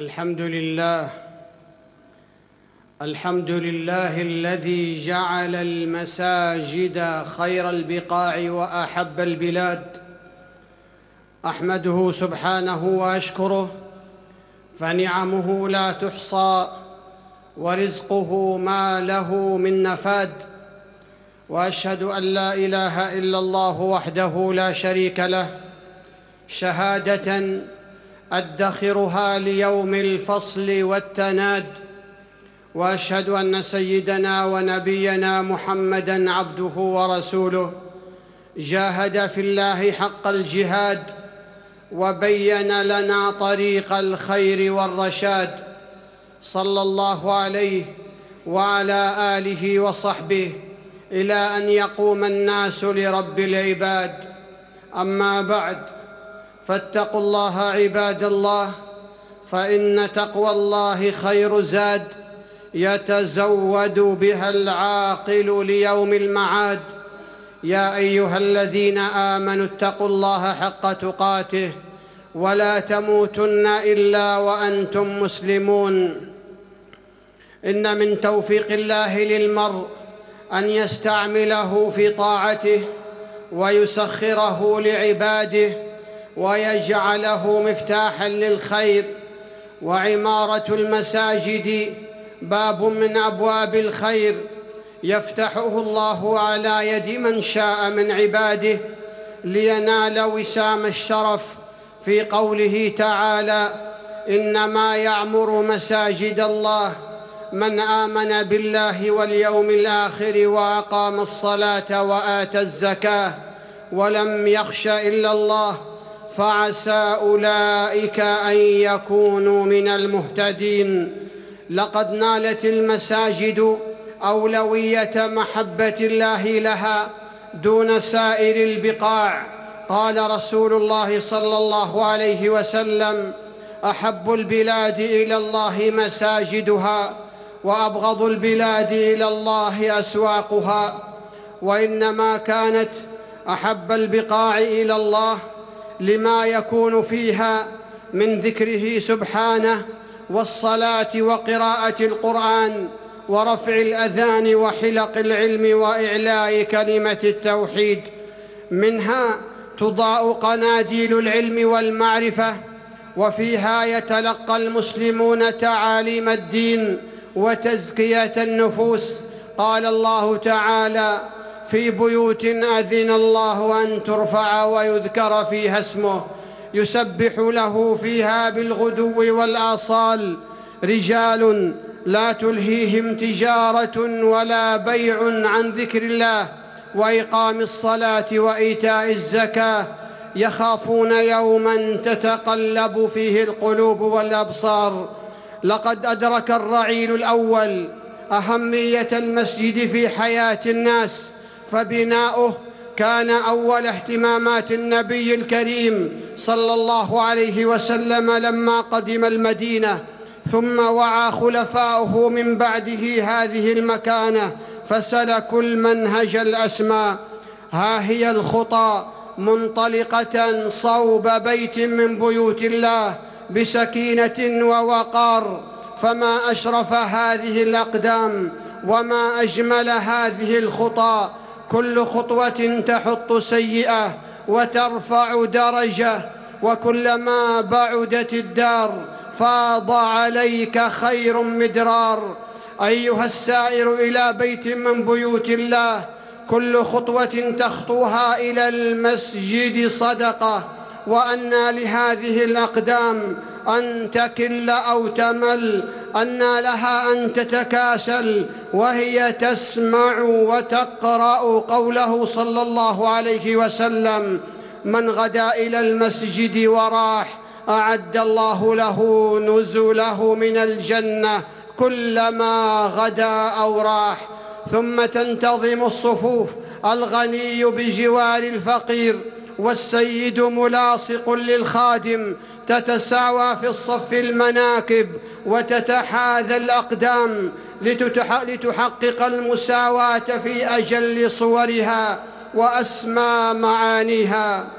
الحمد لله. الحمد لله الذي جعل المساجد خير البقاع وأحب البلاد. أحمده سبحانه وأشكره فنعمه لا تحصى ورزقه ما له من نفاد. وأشهد أن لا إله إلا الله وحده لا شريك له شهادة أدخرها ليوم الفصل والتناد وأشهد أن سيدنا ونبينا محمدا عبده ورسوله جاهد في الله حق الجهاد وبين لنا طريق الخير والرشاد صلى الله عليه وعلى آله وصحبه إلى أن يقوم الناس لرب العباد. أما بعد فاتقوا الله عباد الله فإن تقوى الله خير زاد يتزود بها العاقل ليوم المعاد. يا أيها الذين آمنوا اتقوا الله حق تقاته ولا تموتن إلا وأنتم مسلمون. إن من توفيق الله للمرء أن يستعمله في طاعته ويسخره لعباده ويجعله مفتاحا للخير. وعمارة المساجد باب من أبواب الخير. يفتحه الله على يد من شاء من عباده لينال وسام الشرف. في قوله تعالى إنما يعمر مساجد الله من آمن بالله واليوم الآخر وأقام الصلاة وآتى الزكاة ولم يخش إلا الله. فعسى أولئك أن يكونوا من المهتدين. لقد نالت المساجد أولوية محبة الله لها دون سائر البقاع. قال رسول الله صلى الله عليه وسلم أحب البلاد إلى الله مساجدها وأبغض البلاد إلى الله أسواقها. وإنما كانت أحب البقاع إلى الله لما يكون فيها من ذكره سبحانه والصلاة وقراءة القرآن ورفع الأذان وحلق العلم وإعلاء كلمة التوحيد. منها تضاء قناديل العلم والمعرفة وفيها يتلقى المسلمون تعاليم الدين وتزكية النفوس. قال الله تعالى في بيوت أذن الله أن ترفع ويذكر فيها اسمه. يسبح له فيها بالغدو والآصال. رجال لا تلهيهم تجارة ولا بيع عن ذكر الله. وإقام الصلاة وإيتاء الزكاة. يخافون يوما تتقلب فيه القلوب والأبصار. لقد أدرك الرعيل الأول أهمية المسجد في حياة الناس. فبناؤه كان أول اهتمامات النبي الكريم صلى الله عليه وسلم لما قدم المدينة ثم وعى خلفاؤه من بعده هذه المكانه فسلكوا المنهج الاسمى ها هي الخطى منطلقة صوب بيت من بيوت الله بسكينة ووقار. فما أشرف هذه الأقدام وما أجمل هذه الخطى كل خطوة تحط سيئة وترفع درجة وكلما بعدت الدار فاض عليك خير مدرار. أيها السائر إلى بيت من بيوت الله كل خطوة تخطوها إلى المسجد صدقة. وأنى لهذه الأقدام أن تكل أو تمل أنى لها أن تتكاسل وهي تسمع وتقرأ قوله صلى الله عليه وسلم من غدا إلى المسجد وراح أعد الله له نزله من الجنة كلما غدا أو راح. ثم تنتظم الصفوف الغني بجوار الفقير. والسيد ملاصق للخادم تتساوى في الصف المناكب وتتحاذى الأقدام لتحقق المساواة في أجل صورها وأسمى معانيها.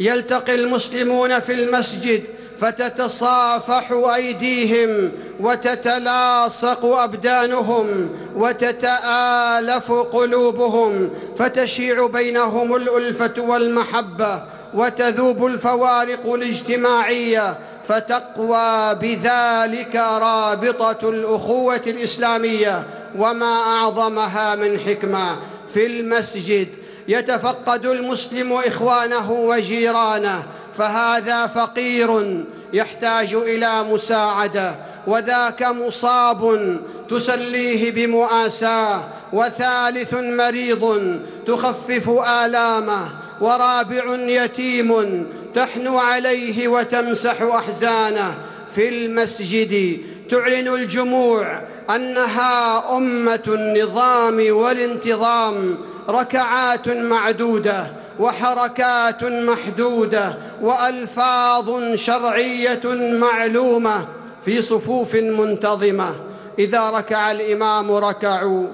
يلتقي المسلمون في المسجد فتتصافح أيديهم وتتلاصق أبدانهم وتتآلف قلوبهم فتشيع بينهم الألفة والمحبة وتذوب الفوارق الاجتماعية فتقوى بذلك رابطة الأخوة الإسلامية وما أعظمها من حكمة. في المسجد يتفقد المسلم إخوانه وجيرانه فهذا فقير يحتاج إلى مساعدة. وذاك مصاب تسليه بمؤاساة وثالث مريض تخفف آلامه ورابع يتيم تحنو عليه وتمسح أحزانه. في المسجد تعلن الجموع أنها أمة النظام والانتظام ركعات معدودة وحركات محدودة وألفاظ شرعية معلومة. في صفوف منتظمة. إذا ركع الإمام ركعوا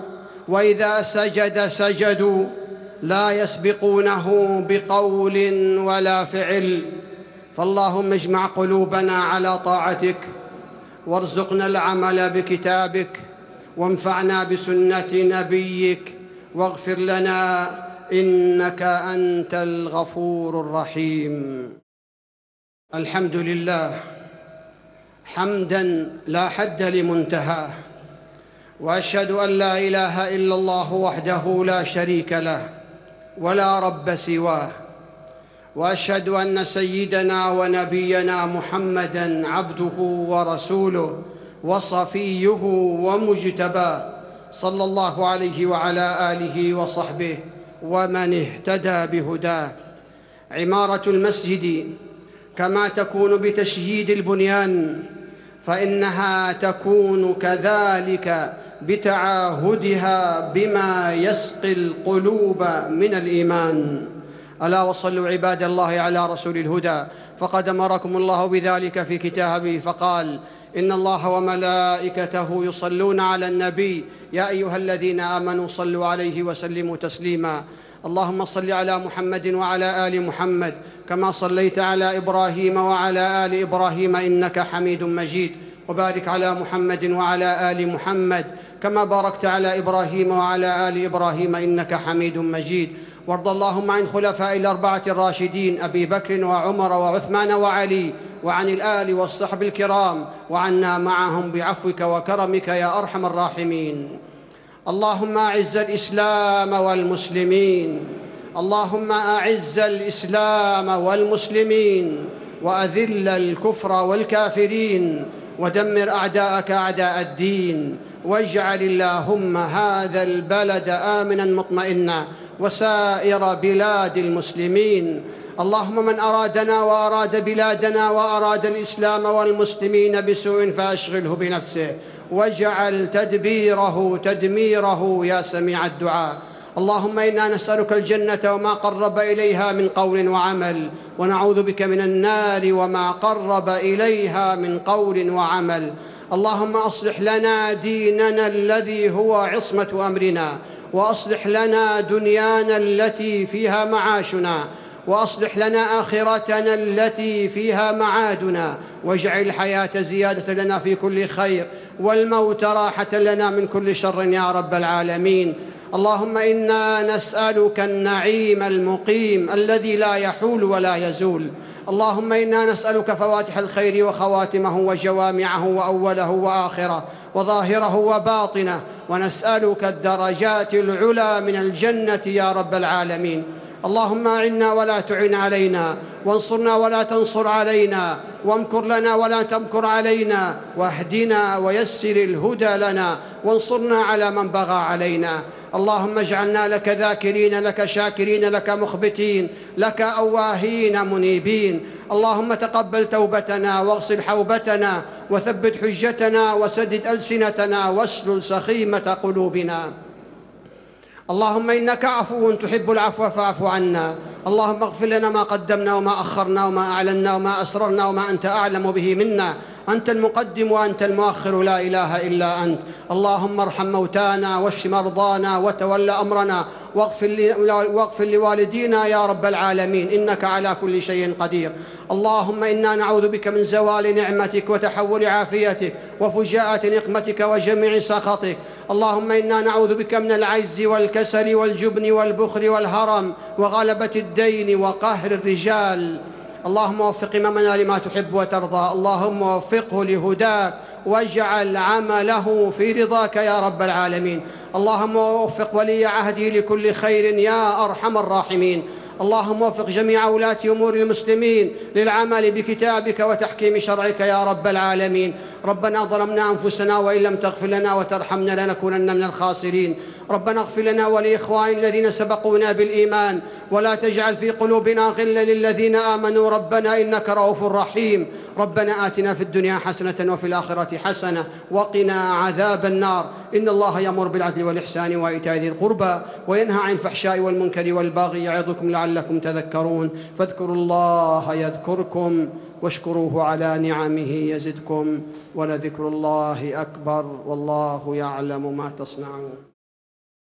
وإذا سجد سجدوا. لا يسبقونه بقول ولا فعل. فاللهم اجمع قلوبنا على طاعتك وارزقنا العمل بكتابك وانفعنا بسنة نبيك واغفر لنا إنك أنت الغفور الرحيم. الحمد لله. حمدا لا حد لمنتهاه وأشهد أن لا إله إلا الله وحده لا شريك له ولا رب سواه وأشهد أن سيدنا ونبينا محمدا عبده ورسوله وصفيه ومجتباه صلى الله عليه وعلى آله وصحبه ومن اهتدى بهداه. عمارة المسجد كما تكون بتشييد البنيان فإنها تكون كذلك بتعاهدها بما يسقي القلوب من الإيمان. ألا وصلوا عباد الله على رسول الهدى. فقد أمركم الله بذلك في كتابه فقال إن الله وملائكته يصلون على النبي. يا أيها الذين آمنوا صلوا عليه وسلموا تسليما. اللهم صل على محمد وعلى آل محمد كما صليت على إبراهيم وعلى آل إبراهيم إنك حميد مجيد وبارك على محمد وعلى آل محمد كما باركت على إبراهيم وعلى آل إبراهيم إنك حميد مجيد وارض اللهم عن خلفاء الأربعة الراشدين أبي بكر وعمر وعثمان وعلي وعن الآل والصحب الكرام وعنا معهم بعفوك وكرمك يا أرحم الراحمين اللهم أعز الإسلام والمسلمين. اللهم أعز الإسلام والمسلمين. وأذل الكفر والكافرين. ودمر أعداءك أعداء الدين. واجعل اللهم هذا البلد آمنا مطمئنا. وسائر بلاد المسلمين. اللهم من أرادنا وأراد بلادنا وأراد الإسلام والمسلمين بسوء فأشغله بنفسه. واجعل تدبيره تدميره يا سميع الدعاء. اللهم إنا نسألك الجنة وما قرب إليها من قول وعمل ونعوذ بك من النار وما قرب إليها من قول وعمل. اللهم أصلح لنا ديننا الذي هو عصمة أمرنا وأصلح لنا دنيانا التي فيها معاشنا وأصلح لنا آخرتنا التي فيها معادنا واجعل الحياة زيادة لنا في كل خير والموت راحة لنا من كل شر يا رب العالمين. اللهم إنا نسألك النعيم المقيم الذي لا يحول ولا يزول. اللهم إنا نسألك فواتح الخير وخواتمه وجوامعه وأوله وآخره وظاهره وباطنه ونسألك الدرجات العلى من الجنة يا رب العالمين. اللهم اعنا ولا تعن علينا وانصرنا ولا تنصر علينا وامكر لنا ولا تمكر علينا واهدنا ويسر الهدى لنا وانصرنا على من بغى علينا. اللهم اجعلنا لك ذاكرين لك شاكرين لك مخبتين لك أواهين منيبين. اللهم تقبل توبتنا واغسل حوبتنا وثبت حجتنا وسدد ألسنتنا واسلل سخيمة قلوبنا. اللهم إنك عفو تحب العفو فاعف عنا. اللهم اغفر لنا ما قدمنا وما أخرنا وما أعلنا وما أسررنا وما أنت أعلم به منا. أنت المقدم وأنت المؤخر لا إله إلا أنت. اللهم ارحم موتانا واشف مرضانا وتول أمرنا. واغفر, لوالدينا يا رب العالمين. إنك على كل شيء قدير. اللهم إنا نعوذ بك من زوال نعمتك وتحول عافيتك وفجاءة نقمتك وجميع سخطك. اللهم إنا نعوذ بك من العجز والكسل والجبن والبخل والهرم وغلبة الدين وقهر الرجال. اللهم وفق إمامنا لما تحب وترضى. اللهم وفقه لهداك واجعل عمله في رضاك يا رب العالمين. اللهم وفق ولي عهده لكل خير يا أرحم الراحمين. اللهم وفق جميع ولاة أمور المسلمين للعمل بكتابك وتحكيم شرعك يا رب العالمين. ربنا ظلمنا أنفسنا وإن لم تغفر لنا وترحمنا لنكونن من الخاسرين. ربنا اغفر لنا ولإخواننا الذين سبقونا بالإيمان ولا تجعل في قلوبنا غلا للذين آمنوا. ربنا إنك رؤوف رحيم. ربنا آتنا في الدنيا حسنة وفي الآخرة حسنة وقنا عذاب النار. إن الله يأمر بالعدل والإحسان وإيتاء ذي القربى وينهى عن الفحشاء والمنكر والبغي يعظكم لعلكم تذكرون. فاذكروا الله يذكركم واشكروه على نعمه يزدكم ولذكر الله أكبر والله يعلم ما تصنعون.